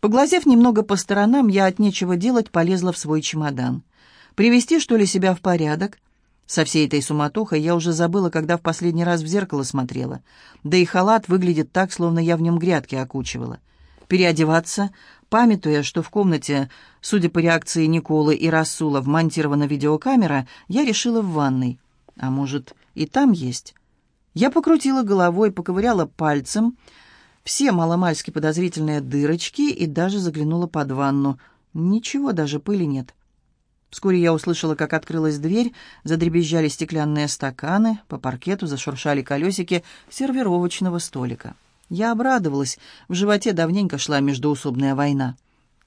Поглазев немного по сторонам, я от нечего делать полезла в свой чемодан. Привести, что ли, себя в порядок? Со всей этой суматохой я уже забыла, когда в последний раз в зеркало смотрела. Да и халат выглядит так, словно я в нем грядки окучивала. Переодеваться, памятуя, что в комнате, судя по реакции Николы и Расула, вмонтирована видеокамера, я решила в ванной. А может, и там есть? Я покрутила головой, поковыряла пальцем, все маломальски подозрительные дырочки и даже заглянула под ванну. Ничего, даже пыли нет. Вскоре я услышала, как открылась дверь, задребезжали стеклянные стаканы, по паркету зашуршали колесики сервировочного столика. Я обрадовалась, в животе давненько шла междоусобная война.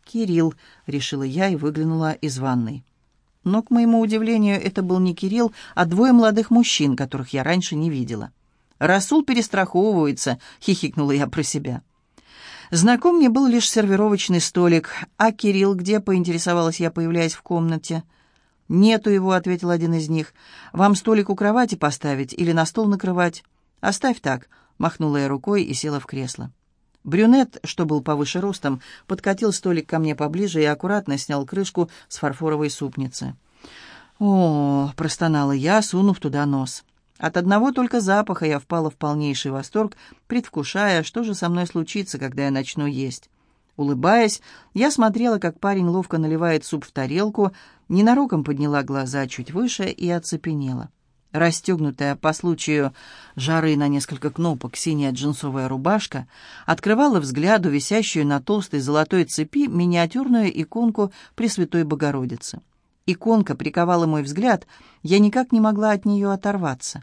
«Кирилл», — решила я и выглянула из ванной. Но, к моему удивлению, это был не Кирилл, а двое молодых мужчин, которых я раньше не видела. «Расул перестраховывается», — хихикнула я про себя. Знаком мне был лишь сервировочный столик. «А Кирилл где?» — поинтересовалась я, появляясь в комнате. «Нету его», — ответил один из них. «Вам столик у кровати поставить или на стол накрывать?» «Оставь так», — махнула я рукой и села в кресло. Брюнет, что был повыше ростом, подкатил столик ко мне поближе и аккуратно снял крышку с фарфоровой супницы. «О!» — простонала я, сунув туда нос. От одного только запаха я впала в полнейший восторг, предвкушая, что же со мной случится, когда я начну есть. Улыбаясь, я смотрела, как парень ловко наливает суп в тарелку, ненароком подняла глаза чуть выше и оцепенела. Расстегнутая по случаю жары на несколько кнопок синяя джинсовая рубашка открывала взгляду висящую на толстой золотой цепи миниатюрную иконку Пресвятой Богородицы. Иконка приковала мой взгляд, я никак не могла от нее оторваться.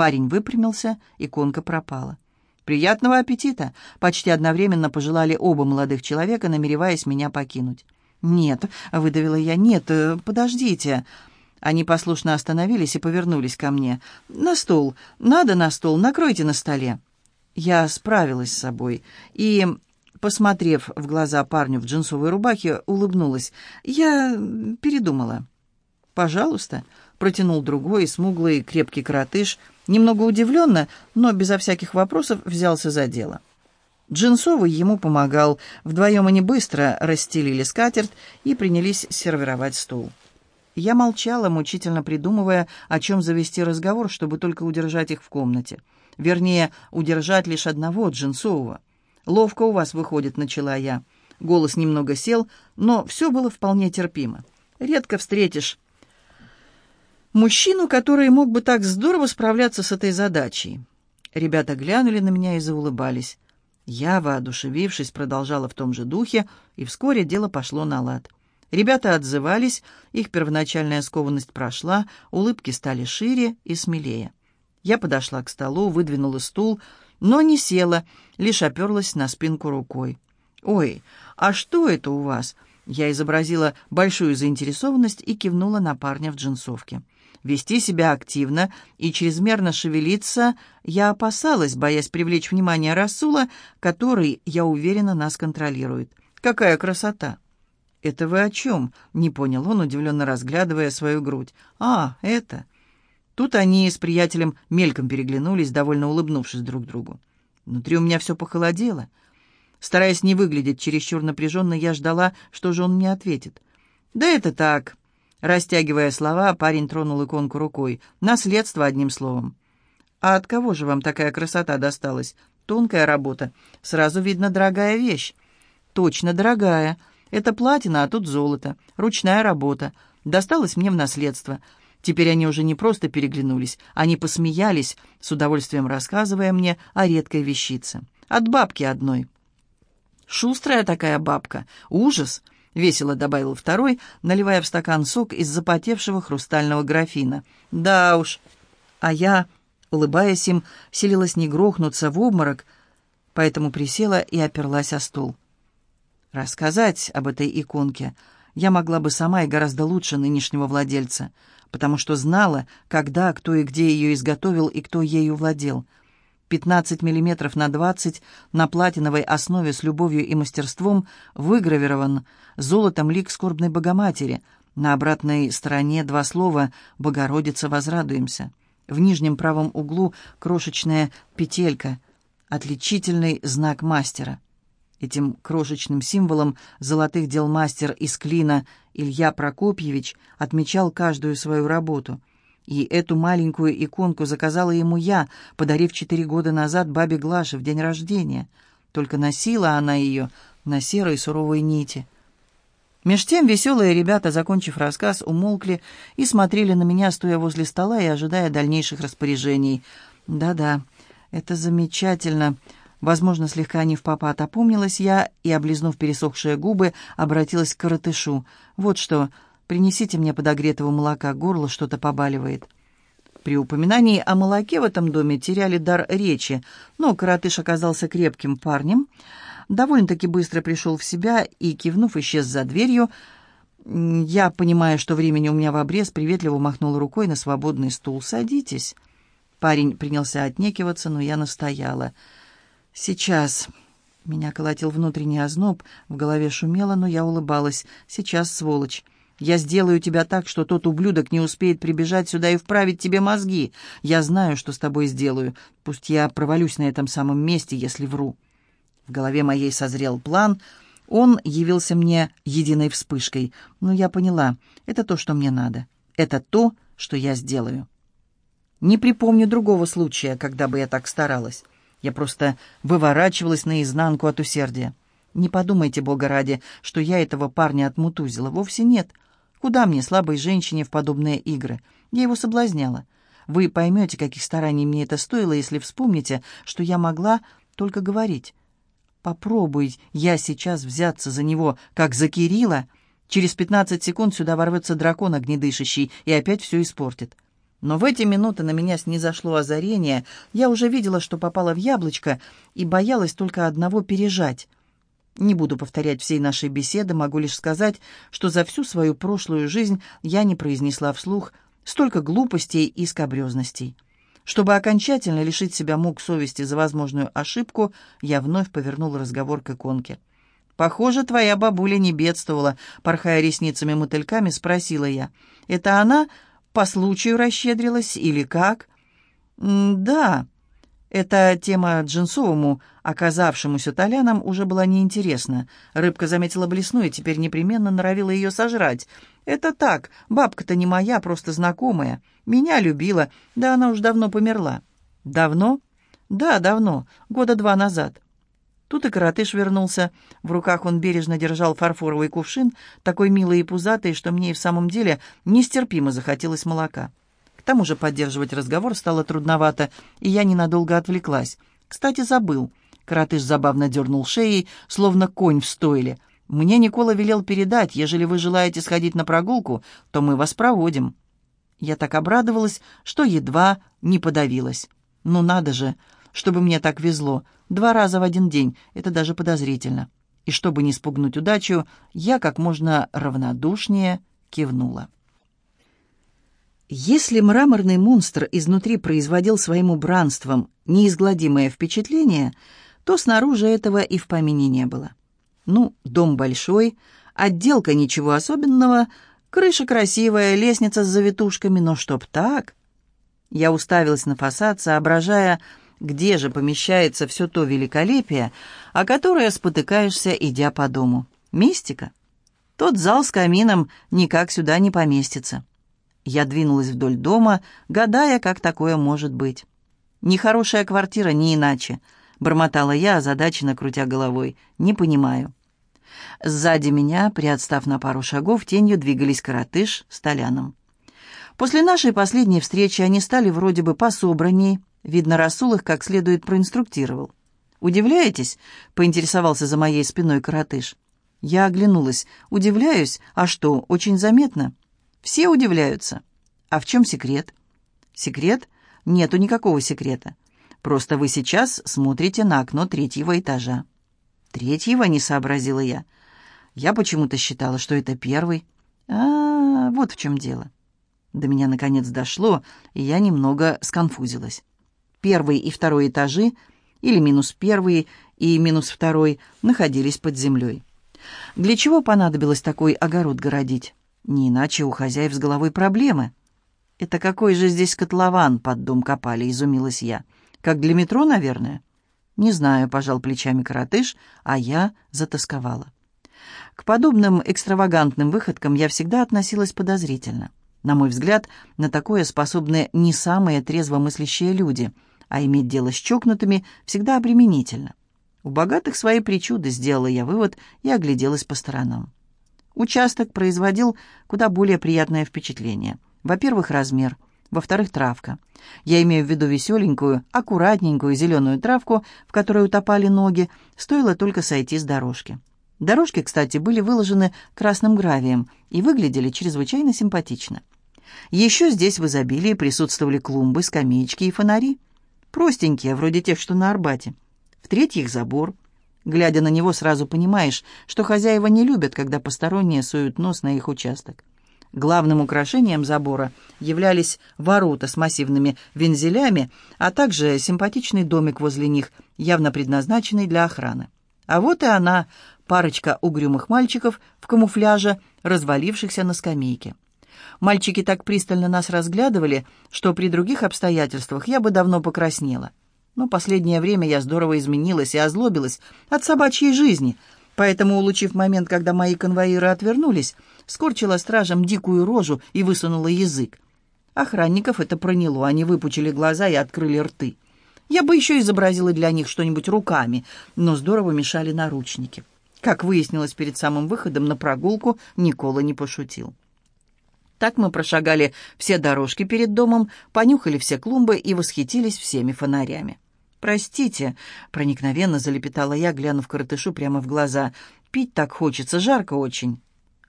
Парень выпрямился, иконка пропала. «Приятного аппетита!» — почти одновременно пожелали оба молодых человека, намереваясь меня покинуть. «Нет», — выдавила я, — «нет, э, подождите». Они послушно остановились и повернулись ко мне. «На стол! Надо на стол! Накройте на столе!» Я справилась с собой и, посмотрев в глаза парню в джинсовой рубахе, улыбнулась. «Я передумала». «Пожалуйста», — протянул другой, смуглый, крепкий коротыш — Немного удивленно, но безо всяких вопросов взялся за дело. Джинсовый ему помогал. Вдвоем они быстро расстелили скатерть и принялись сервировать стул. Я молчала, мучительно придумывая, о чем завести разговор, чтобы только удержать их в комнате. Вернее, удержать лишь одного, Джинсового. «Ловко у вас выходит», — начала я. Голос немного сел, но все было вполне терпимо. «Редко встретишь Мужчину, который мог бы так здорово справляться с этой задачей. Ребята глянули на меня и заулыбались. Я, воодушевившись, продолжала в том же духе, и вскоре дело пошло на лад. Ребята отзывались, их первоначальная скованность прошла, улыбки стали шире и смелее. Я подошла к столу, выдвинула стул, но не села, лишь оперлась на спинку рукой. «Ой, а что это у вас?» Я изобразила большую заинтересованность и кивнула на парня в джинсовке. Вести себя активно и чрезмерно шевелиться я опасалась, боясь привлечь внимание Расула, который, я уверена, нас контролирует. Какая красота! «Это вы о чем?» — не понял он, удивленно разглядывая свою грудь. «А, это...» Тут они с приятелем мельком переглянулись, довольно улыбнувшись друг другу. Внутри у меня все похолодело. Стараясь не выглядеть чересчур напряженно, я ждала, что же он мне ответит. «Да это так. Растягивая слова, парень тронул иконку рукой. «Наследство, одним словом». «А от кого же вам такая красота досталась? Тонкая работа. Сразу видно, дорогая вещь». «Точно, дорогая. Это платина, а тут золото. Ручная работа. Досталось мне в наследство». Теперь они уже не просто переглянулись, они посмеялись, с удовольствием рассказывая мне о редкой вещице. От бабки одной. «Шустрая такая бабка. Ужас!» — весело добавил второй, наливая в стакан сок из запотевшего хрустального графина. «Да уж». А я, улыбаясь им, селилась не грохнуться в обморок, поэтому присела и оперлась о стул. Рассказать об этой иконке я могла бы сама и гораздо лучше нынешнего владельца, потому что знала, когда, кто и где ее изготовил и кто ею владел — 15 мм на 20 на платиновой основе с любовью и мастерством выгравирован золотом лик скорбной Богоматери. На обратной стороне два слова «Богородица, возрадуемся». В нижнем правом углу крошечная петелька, отличительный знак мастера. Этим крошечным символом золотых дел мастер из клина Илья Прокопьевич отмечал каждую свою работу. И эту маленькую иконку заказала ему я, подарив четыре года назад бабе Глаше в день рождения. Только носила она ее на серой суровой нити. Меж тем веселые ребята, закончив рассказ, умолкли и смотрели на меня, стоя возле стола и ожидая дальнейших распоряжений. «Да-да, это замечательно», Возможно, слегка не в попад опомнилась я и, облизнув пересохшие губы, обратилась к коротышу. «Вот что, принесите мне подогретого молока, горло что-то побаливает». При упоминании о молоке в этом доме теряли дар речи, но коротыш оказался крепким парнем, довольно-таки быстро пришел в себя и, кивнув, исчез за дверью. Я, понимая, что времени у меня в обрез, приветливо махнул рукой на свободный стул. «Садитесь». Парень принялся отнекиваться, но я настояла – «Сейчас». Меня колотил внутренний озноб, в голове шумело, но я улыбалась. «Сейчас, сволочь. Я сделаю тебя так, что тот ублюдок не успеет прибежать сюда и вправить тебе мозги. Я знаю, что с тобой сделаю. Пусть я провалюсь на этом самом месте, если вру». В голове моей созрел план. Он явился мне единой вспышкой. Но я поняла, это то, что мне надо. Это то, что я сделаю. Не припомню другого случая, когда бы я так старалась. Я просто выворачивалась наизнанку от усердия. Не подумайте, Бога ради, что я этого парня отмутузила. Вовсе нет. Куда мне, слабой женщине, в подобные игры? Я его соблазняла. Вы поймете, каких стараний мне это стоило, если вспомните, что я могла только говорить. Попробуй я сейчас взяться за него, как за Кирилла. Через пятнадцать секунд сюда ворвется дракон огнедышащий и опять все испортит. Но в эти минуты на меня снизошло озарение. Я уже видела, что попала в яблочко, и боялась только одного пережать. Не буду повторять всей нашей беседы, могу лишь сказать, что за всю свою прошлую жизнь я не произнесла вслух столько глупостей и скобрезностей. Чтобы окончательно лишить себя мук совести за возможную ошибку, я вновь повернула разговор к иконке. «Похоже, твоя бабуля не бедствовала», — порхая ресницами-мотыльками, спросила я. «Это она по случаю расщедрилась или как? да, эта тема Джинсовому, оказавшемуся Толяном, уже была неинтересна. Рыбка заметила блесну и теперь непременно норовила ее сожрать. «Это так, бабка-то не моя, просто знакомая. Меня любила, да она уж давно померла». «Давно?» «Да, давно, года два назад». Тут и коротыш вернулся. В руках он бережно держал фарфоровый кувшин, такой милый и пузатый, что мне и в самом деле нестерпимо захотелось молока. К тому же поддерживать разговор стало трудновато, и я ненадолго отвлеклась. Кстати, забыл. Коротыш забавно дернул шеей, словно конь в стойле. «Мне Никола велел передать, ежели вы желаете сходить на прогулку, то мы вас проводим». Я так обрадовалась, что едва не подавилась. «Ну надо же, чтобы мне так везло!» Два раза в один день — это даже подозрительно. И чтобы не спугнуть удачу, я как можно равнодушнее кивнула. Если мраморный монстр изнутри производил своим убранством неизгладимое впечатление, то снаружи этого и в помине не было. Ну, дом большой, отделка ничего особенного, крыша красивая, лестница с завитушками, но чтоб так... Я уставилась на фасад, соображая, где же помещается все то великолепие, о которое спотыкаешься, идя по дому? Мистика. Тот зал с камином никак сюда не поместится. Я двинулась вдоль дома, гадая, как такое может быть. «Нехорошая квартира, не иначе», — бормотала я, озадаченно крутя головой. «Не понимаю». Сзади меня, приотстав на пару шагов, тенью двигались коротыш с Толяном. После нашей последней встречи они стали вроде бы пособранней, Видно, Расул их как следует проинструктировал. «Удивляетесь?» — поинтересовался за моей спиной коротыш. Я оглянулась. «Удивляюсь? А что, очень заметно?» «Все удивляются». «А в чем секрет?» «Секрет? Нету никакого секрета. Просто вы сейчас смотрите на окно третьего этажа». «Третьего?» — не сообразила я. Я почему-то считала, что это первый. А, вот в чем дело. До меня наконец дошло, и я немного сконфузилась. Первый и второй этажи, или минус первый и минус второй, находились под землей. Для чего понадобилось такой огород городить? Не иначе у хозяев с головой проблемы. «Это какой же здесь котлован под дом копали?» — изумилась я. «Как для метро, наверное?» «Не знаю», — пожал плечами коротыш, а я затасковала. К подобным экстравагантным выходкам я всегда относилась подозрительно. На мой взгляд, на такое способны не самые трезвомыслящие люди, а иметь дело с чокнутыми всегда обременительно. У богатых свои причуды, сделала я вывод и огляделась по сторонам. Участок производил куда более приятное впечатление. Во-первых, размер. Во-вторых, травка. Я имею в виду веселенькую, аккуратненькую зеленую травку, в которой утопали ноги, стоило только сойти с дорожки. Дорожки, кстати, были выложены красным гравием и выглядели чрезвычайно симпатично. Еще здесь в изобилии присутствовали клумбы, скамеечки и фонари. Простенькие, вроде тех, что на Арбате. В-третьих, забор. Глядя на него, сразу понимаешь, что хозяева не любят, когда посторонние суют нос на их участок. Главным украшением забора являлись ворота с массивными вензелями, а также симпатичный домик возле них, явно предназначенный для охраны. А вот и она, парочка угрюмых мальчиков в камуфляже, развалившихся на скамейке. Мальчики так пристально нас разглядывали, что при других обстоятельствах я бы давно покраснела. Но последнее время я здорово изменилась и озлобилась от собачьей жизни, поэтому, улучив момент, когда мои конвоиры отвернулись, скорчила стражам дикую рожу и высунула язык. Охранников это проняло, они выпучили глаза и открыли рты. Я бы еще изобразила для них что-нибудь руками, но здорово мешали наручники. Как выяснилось перед самым выходом на прогулку, Никола не пошутил. Так мы прошагали все дорожки перед домом, понюхали все клумбы и восхитились всеми фонарями. «Простите», — проникновенно залепетала я, глянув коротышу прямо в глаза. «Пить так хочется, жарко очень».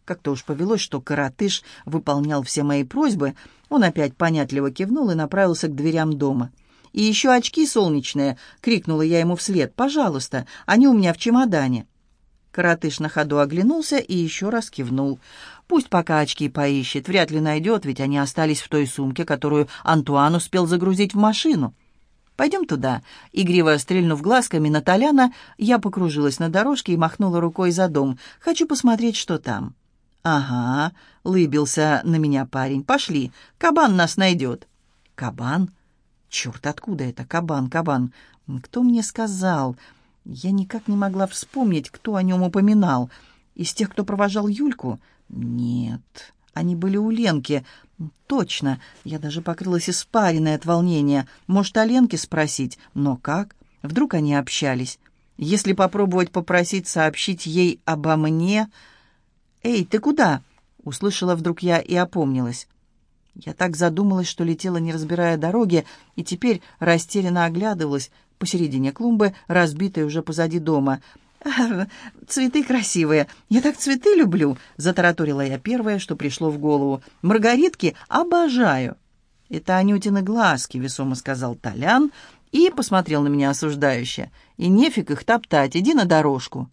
Как-то уж повелось, что коротыш выполнял все мои просьбы. Он опять понятливо кивнул и направился к дверям дома. «И еще очки солнечные!» — крикнула я ему вслед. «Пожалуйста, они у меня в чемодане». Коротыш на ходу оглянулся и еще раз кивнул. Пусть пока очки поищет, вряд ли найдет, ведь они остались в той сумке, которую Антуан успел загрузить в машину. «Пойдем туда». Игриво стрельнув глазками на Толяна, я покружилась на дорожке и махнула рукой за дом. «Хочу посмотреть, что там». «Ага», — лыбился на меня парень. «Пошли, кабан нас найдет». «Кабан? Черт, откуда это? Кабан, кабан. Кто мне сказал?» Я никак не могла вспомнить, кто о нем упоминал. Из тех, кто провожал Юльку? Нет, они были у Ленки. Точно, я даже покрылась испариной от волнения. Может, о Ленке спросить? Но как? Вдруг они общались? Если попробовать попросить сообщить ей обо мне... «Эй, ты куда?» — услышала вдруг я и опомнилась. Я так задумалась, что летела, не разбирая дороги, и теперь растерянно оглядывалась посередине клумбы, разбитой уже позади дома. «Цветы красивые. Я так цветы люблю», — затараторила я первое, что пришло в голову. «Маргаритки обожаю». «Это Анютины глазки», — весомо сказал Толян и посмотрел на меня осуждающе. «И нефиг их топтать, иди на дорожку».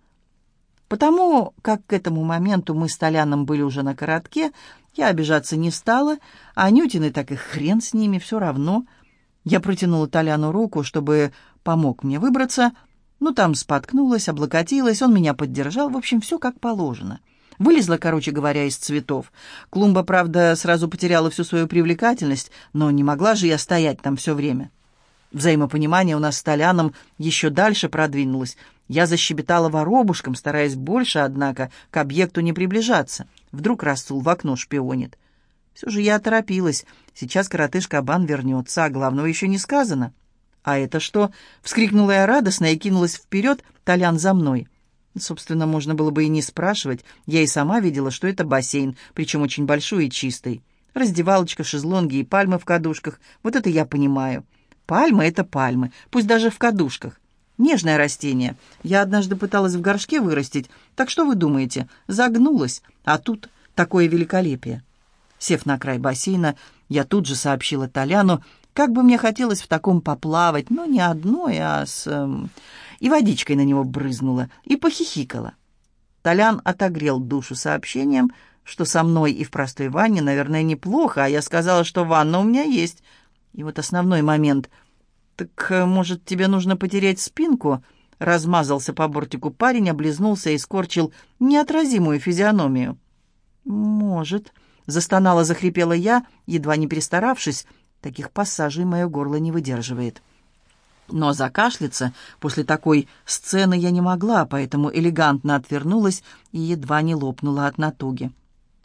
Потому как к этому моменту мы с Толяном были уже на коротке, я обижаться не стала, а Анютины так и хрен с ними, все равно. Я протянула Толяну руку, чтобы помог мне выбраться — ну, там споткнулась, облокотилась, он меня поддержал, в общем, все как положено. Вылезла, короче говоря, из цветов. Клумба, правда, сразу потеряла всю свою привлекательность, но не могла же я стоять там все время. Взаимопонимание у нас с Толяном еще дальше продвинулось. Я защебетала воробушком, стараясь больше, однако, к объекту не приближаться. Вдруг Расул в окно шпионит. Все же я торопилась. Сейчас коротыш-кабан вернется, а главного еще не сказано. «А это что?» — вскрикнула я радостно и кинулась вперед, Толян за мной. Собственно, можно было бы и не спрашивать. Я и сама видела, что это бассейн, причем очень большой и чистый. Раздевалочка, шезлонги и пальмы в кадушках. Вот это я понимаю. Пальмы — это пальмы, пусть даже в кадушках. Нежное растение. Я однажды пыталась в горшке вырастить. Так что вы думаете? Загнулась. А тут такое великолепие. Сев на край бассейна, я тут же сообщила Толяну, как бы мне хотелось в таком поплавать, но не одной, а с... Эм, и водичкой на него брызнула, и похихикала. Толян отогрел душу сообщением, что со мной и в простой ванне, наверное, неплохо, а я сказала, что ванна у меня есть. И вот основной момент. «Так, э, может, тебе нужно потереть спинку?» Размазался по бортику парень, облизнулся и скорчил неотразимую физиономию. «Может», — застонала, захрипела я, едва не перестаравшись, Таких пассажей мое горло не выдерживает. Но закашляться после такой сцены я не могла, поэтому элегантно отвернулась и едва не лопнула от натуги.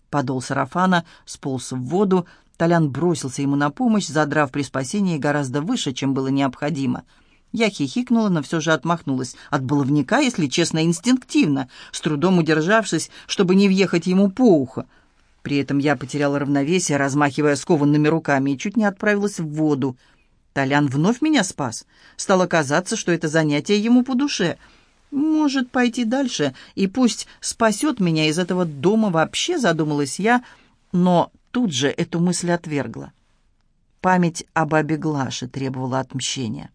Подол сарафана сполз в воду, Толян бросился ему на помощь, задрав при спасении гораздо выше, чем было необходимо. Я хихикнула, но все же отмахнулась. От баловника, если честно, инстинктивно, с трудом удержавшись, чтобы не въехать ему по ухо. При этом я потеряла равновесие, размахивая скованными руками, и чуть не отправилась в воду. Толян вновь меня спас. Стало казаться, что это занятие ему по душе. Может пойти дальше, и пусть спасет меня из этого дома вообще, задумалась я, но тут же эту мысль отвергла. Память об бабе Глаше требовала отмщения.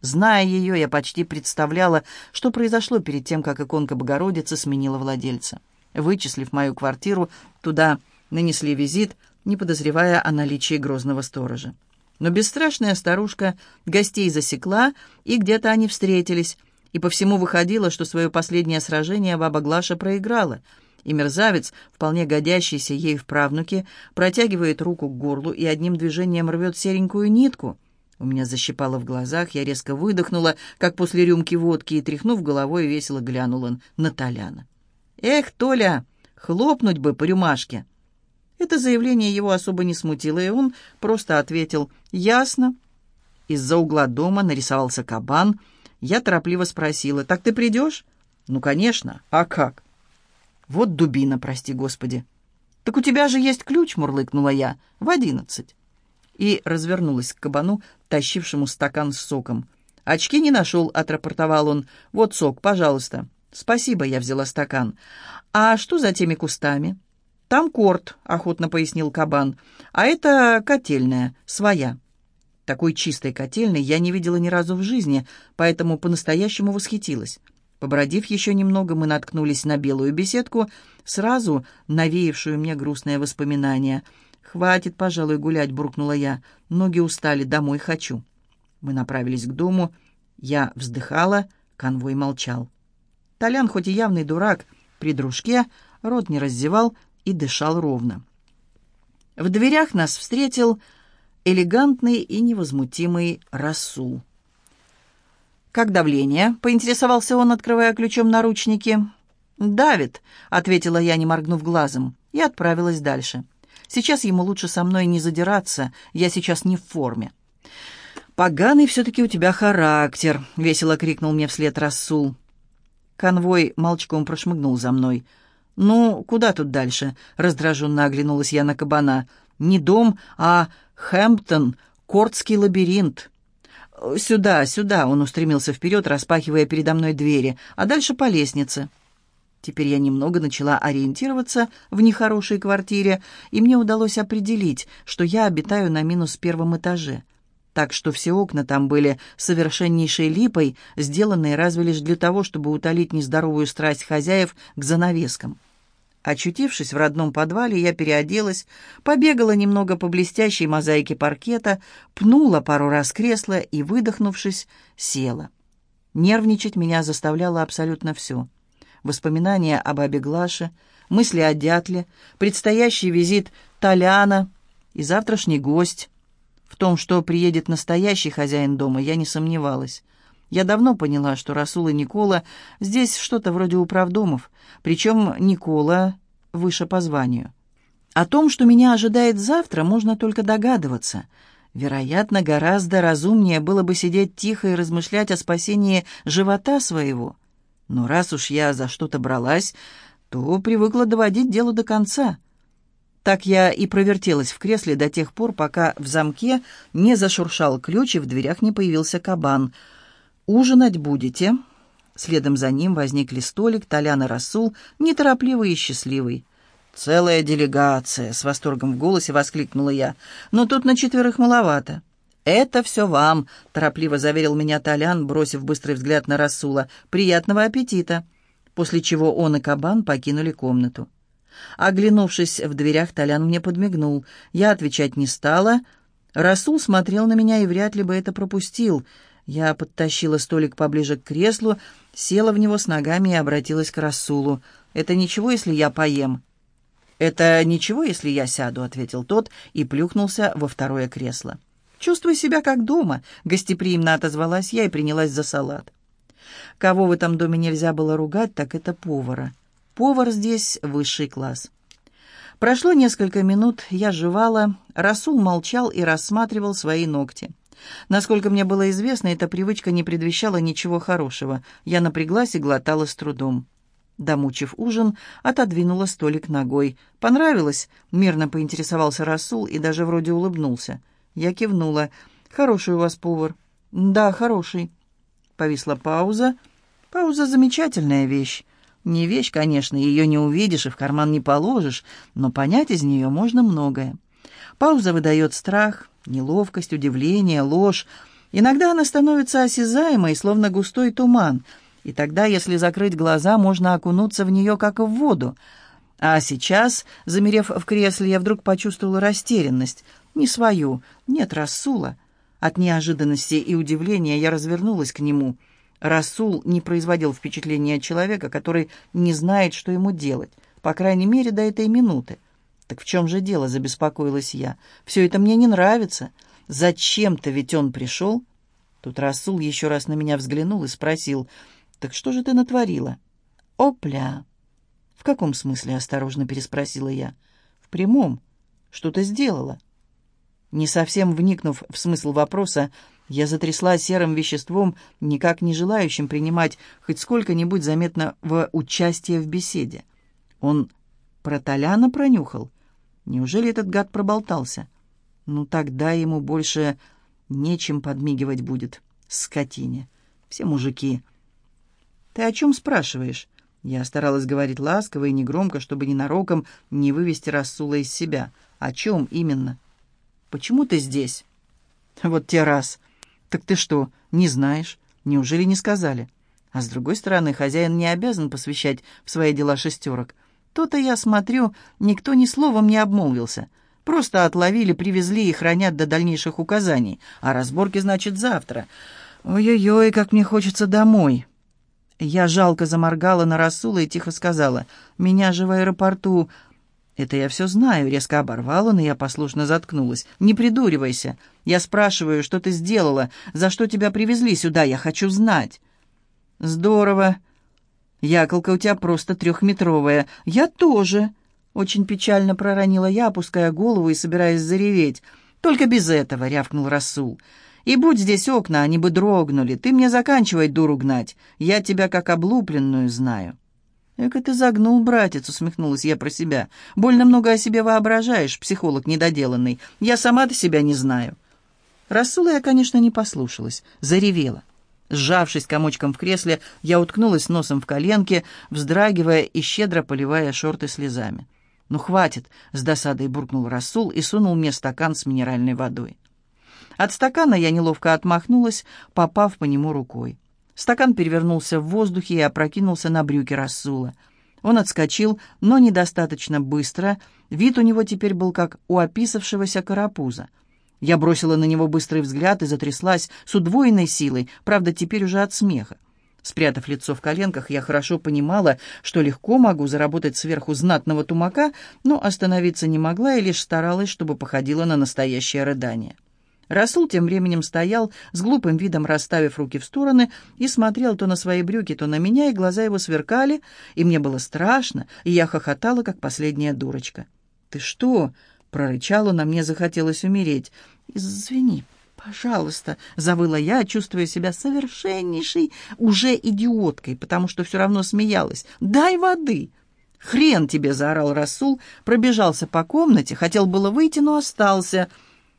Зная ее, я почти представляла, что произошло перед тем, как иконка Богородицы сменила владельца. Вычислив мою квартиру, туда нанесли визит, не подозревая о наличии грозного сторожа. Но бесстрашная старушка гостей засекла, и где-то они встретились, и по всему выходило, что свое последнее сражение баба Глаша проиграла, и мерзавец, вполне годящийся ей в правнуке, протягивает руку к горлу и одним движением рвет серенькую нитку. У меня защипало в глазах, я резко выдохнула, как после рюмки водки, и, тряхнув головой, весело глянула на Толяна. «Эх, Толя, хлопнуть бы по рюмашке!» Это заявление его особо не смутило, и он просто ответил «Ясно». Из-за угла дома нарисовался кабан. Я торопливо спросила «Так ты придешь?» «Ну, конечно. А как?» «Вот дубина, прости господи». «Так у тебя же есть ключ», — мурлыкнула я, — «в одиннадцать». И развернулась к кабану, тащившему стакан с соком. «Очки не нашел», — отрапортовал он. «Вот сок, пожалуйста». «Спасибо», — я взяла стакан. «А что за теми кустами?» «Там корт», — охотно пояснил кабан. «А это котельная, своя». Такой чистой котельной я не видела ни разу в жизни, поэтому по-настоящему восхитилась. Побродив еще немного, мы наткнулись на белую беседку, сразу навеявшую мне грустное воспоминание. «Хватит, пожалуй, гулять», — буркнула я. «Ноги устали, домой хочу». Мы направились к дому. Я вздыхала, конвой молчал. Толян, хоть и явный дурак, при дружке, рот не раздевал, и дышал ровно. В дверях нас встретил элегантный и невозмутимый Расул. «Как давление?» — поинтересовался он, открывая ключом наручники. «Давит», — ответила я, не моргнув глазом, и отправилась дальше. «Сейчас ему лучше со мной не задираться, я сейчас не в форме». «Поганый все-таки у тебя характер», — весело крикнул мне вслед Расул. Конвой молчком прошмыгнул за мной — «Ну, куда тут дальше?» — раздраженно оглянулась я на кабана. «Не дом, а Хэмптон, Кортский лабиринт». «Сюда, сюда!» — он устремился вперед, распахивая передо мной двери, а дальше по лестнице. Теперь я немного начала ориентироваться в нехорошей квартире, и мне удалось определить, что я обитаю на минус первом этаже. Так что все окна там были совершеннейшей липой, сделанные разве лишь для того, чтобы утолить нездоровую страсть хозяев к занавескам. Очутившись в родном подвале, я переоделась, побегала немного по блестящей мозаике паркета, пнула пару раз кресло и, выдохнувшись, села. Нервничать меня заставляло абсолютно все. Воспоминания об бабе Глаше, мысли о дятле, предстоящий визит Толяна и завтрашний гость. В том, что приедет настоящий хозяин дома, я не сомневалась. Я давно поняла, что Расул и Никола здесь что-то вроде управдомов, причем Никола выше по званию. О том, что меня ожидает завтра, можно только догадываться. Вероятно, гораздо разумнее было бы сидеть тихо и размышлять о спасении живота своего. Но раз уж я за что-то бралась, то привыкла доводить дело до конца. Так я и провертелась в кресле до тех пор, пока в замке не зашуршал ключ и в дверях не появился кабан — «Ужинать будете?» Следом за ним возникли столик, Толян и Расул, неторопливый и счастливый. «Целая делегация!» — с восторгом в голосе воскликнула я. «Но тут на четверых маловато». «Это все вам», — торопливо заверил меня Толян, бросив быстрый взгляд на Расула. «Приятного аппетита!» После чего он и кабан покинули комнату. Оглянувшись в дверях, Толян мне подмигнул. Я отвечать не стала. Расул смотрел на меня и вряд ли бы это пропустил — я подтащила столик поближе к креслу, села в него с ногами и обратилась к Расулу. «Это ничего, если я поем?» «Это ничего, если я сяду», — ответил тот и плюхнулся во второе кресло. «Чувствуй себя как дома», — гостеприимно отозвалась я и принялась за салат. Кого в этом доме нельзя было ругать, так это повара. Повар здесь высший класс. Прошло несколько минут, я жевала, Расул молчал и рассматривал свои ногти. Насколько мне было известно, эта привычка не предвещала ничего хорошего. Я напряглась и глотала с трудом. Домучив ужин, отодвинула столик ногой. «Понравилось?» — мирно поинтересовался Расул и даже вроде улыбнулся. Я кивнула. «Хороший у вас повар». «Да, хороший». Повисла пауза. «Пауза — замечательная вещь. Не вещь, конечно, ее не увидишь и в карман не положишь, но понять из нее можно многое. Пауза выдает страх, неловкость, удивление, ложь. Иногда она становится осязаемой, словно густой туман, и тогда, если закрыть глаза, можно окунуться в нее, как в воду. А сейчас, замерев в кресле, я вдруг почувствовала растерянность. Не свою, нет Расула. От неожиданности и удивления я развернулась к нему — Расул не производил впечатления человека, который не знает, что ему делать, по крайней мере, до этой минуты. «Так в чем же дело?» — забеспокоилась я. «Все это мне не нравится. Зачем-то ведь он пришел?» Тут Расул еще раз на меня взглянул и спросил, «Так что же ты натворила?» «Опля!» «В каком смысле?» — осторожно переспросила я. «В прямом. Что ты сделала?» Не совсем вникнув в смысл вопроса, я затрясла серым веществом, никак не желающим принимать хоть сколько-нибудь заметно в участие в беседе. Он про Толяна пронюхал. Неужели этот гад проболтался? Ну, тогда ему больше нечем подмигивать будет, скотине. Все мужики. «Ты о чем спрашиваешь?» Я старалась говорить ласково и негромко, чтобы ненароком не вывести Расула из себя. «О чем именно?» «Почему ты здесь?» «Вот те раз!» «Так ты что, не знаешь? Неужели не сказали?» А с другой стороны, хозяин не обязан посвящать в свои дела шестерок. То-то я смотрю, никто ни словом не обмолвился. Просто отловили, привезли и хранят до дальнейших указаний. А разборки, значит, завтра. Ой-ой-ой, как мне хочется домой. Я жалко заморгала на Расула и тихо сказала, «Меня же в аэропорту «Это я все знаю», — резко оборвал он, и я послушно заткнулась. «Не придуривайся. Я спрашиваю, что ты сделала, за что тебя привезли сюда, я хочу знать». «Здорово. Яколка у тебя просто трехметровая. Я тоже». Очень печально проронила я, опуская голову и собираясь зареветь. «Только без этого», — рявкнул Расул. «И будь здесь окна, они бы дрогнули. Ты мне заканчивай дуру гнать. Я тебя как облупленную знаю». «Эка ты загнул, братец», — усмехнулась я про себя. «Больно много о себе воображаешь, психолог недоделанный. Я сама-то себя не знаю». Расула я, конечно, не послушалась, заревела. Сжавшись комочком в кресле, я уткнулась носом в коленки, вздрагивая и щедро поливая шорты слезами. «Ну, хватит!» — с досадой буркнул Расул и сунул мне стакан с минеральной водой. От стакана я неловко отмахнулась, попав по нему рукой. Стакан перевернулся в воздухе и опрокинулся на брюки Расула. Он отскочил, но недостаточно быстро. Вид у него теперь был как у описавшегося карапуза. Я бросила на него быстрый взгляд и затряслась с удвоенной силой, правда, теперь уже от смеха. Спрятав лицо в коленках, я хорошо понимала, что легко могу заработать сверху знатного тумака, но остановиться не могла и лишь старалась, чтобы походило на настоящее рыдание. Расул тем временем стоял, с глупым видом расставив руки в стороны, и смотрел то на свои брюки, то на меня, и глаза его сверкали, и мне было страшно, и я хохотала, как последняя дурочка. «Ты что?» — прорычал он, а мне захотелось умереть. «Извини, пожалуйста», — завыла я, чувствуя себя совершеннейшей уже идиоткой, потому что все равно смеялась. «Дай воды!» «Хрен тебе!» — заорал Расул, пробежался по комнате, хотел было выйти, но остался —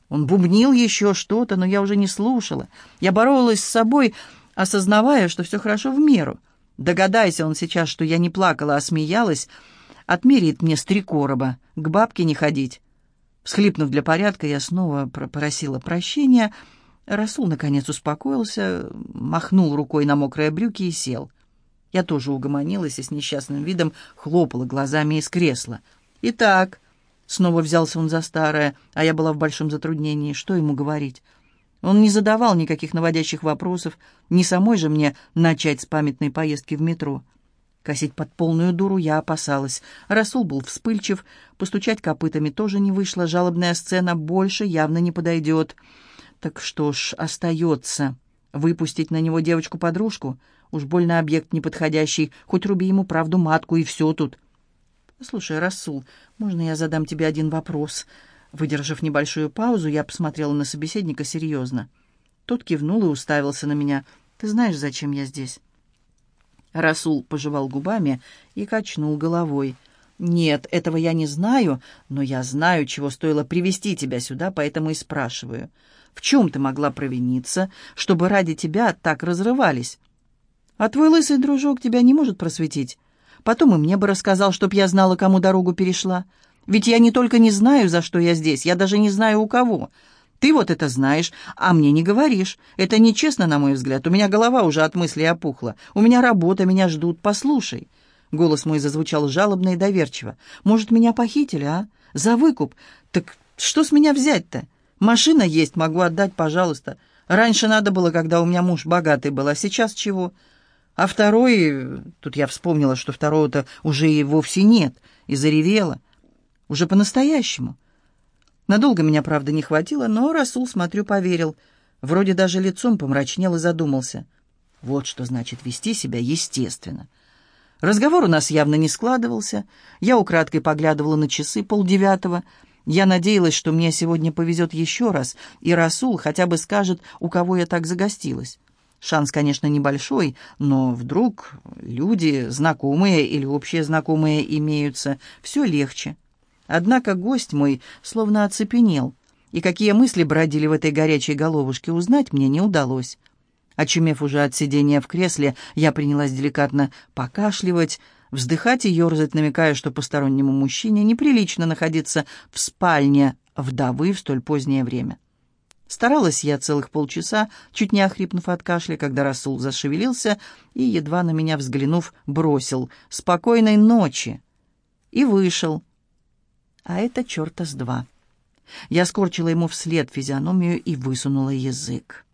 он бубнил еще что-то, но я уже не слушала. Я боролась с собой, осознавая, что все хорошо в меру. Догадайся он сейчас, что я не плакала, а смеялась, отмерит мне с три короба, к бабке не ходить. Всхлипнув для порядка, я снова попросила прощения. Расул, наконец, успокоился, махнул рукой на мокрые брюки и сел. Я тоже угомонилась и с несчастным видом хлопала глазами из кресла. «Итак», Снова взялся он за старое, а я была в большом затруднении. Что ему говорить? Он не задавал никаких наводящих вопросов, не самой же мне начать с памятной поездки в метро. Косить под полную дуру я опасалась. Расул был вспыльчив, постучать копытами тоже не вышло, жалобная сцена больше явно не подойдет. Так что ж, остается. Выпустить на него девочку-подружку? Уж больно объект неподходящий, хоть руби ему правду матку, и все тут. «Слушай, Расул, можно я задам тебе один вопрос?» Выдержав небольшую паузу, я посмотрела на собеседника серьезно. Тот кивнул и уставился на меня. «Ты знаешь, зачем я здесь?» Расул пожевал губами и качнул головой. «Нет, этого я не знаю, но я знаю, чего стоило привести тебя сюда, поэтому и спрашиваю. В чем ты могла провиниться, чтобы ради тебя так разрывались? А твой лысый дружок тебя не может просветить? Потом и мне бы рассказал, чтоб я знала, кому дорогу перешла. Ведь я не только не знаю, за что я здесь, я даже не знаю, у кого. Ты вот это знаешь, а мне не говоришь. Это нечестно, на мой взгляд. У меня голова уже от мыслей опухла. У меня работа, меня ждут. Послушай». Голос мой зазвучал жалобно и доверчиво. «Может, меня похитили, а? За выкуп? Так что с меня взять-то? Машина есть, могу отдать, пожалуйста. Раньше надо было, когда у меня муж богатый был, а сейчас чего? А второй... Тут я вспомнила, что второго-то уже и вовсе нет, и заревела. Уже по-настоящему». Надолго меня, правда, не хватило, но Расул, смотрю, поверил. Вроде даже лицом помрачнел и задумался. Вот что значит вести себя естественно. Разговор у нас явно не складывался. Я украдкой поглядывала на часы полдевятого. Я надеялась, что мне сегодня повезет еще раз, и Расул хотя бы скажет, у кого я так загостилась. Шанс, конечно, небольшой, но вдруг люди, знакомые или общие знакомые имеются, все легче. Однако гость мой словно оцепенел, и какие мысли бродили в этой горячей головушке, узнать мне не удалось. Очумев уже от сидения в кресле, я принялась деликатно покашливать, вздыхать и ерзать, намекая, что постороннему мужчине неприлично находиться в спальне вдовы в столь позднее время. Старалась я целых полчаса, чуть не охрипнув от кашля, когда Расул зашевелился и, едва на меня взглянув, бросил «Спокойной ночи!» и вышел, а это черта с два. Я скорчила ему вслед физиономию и высунула язык.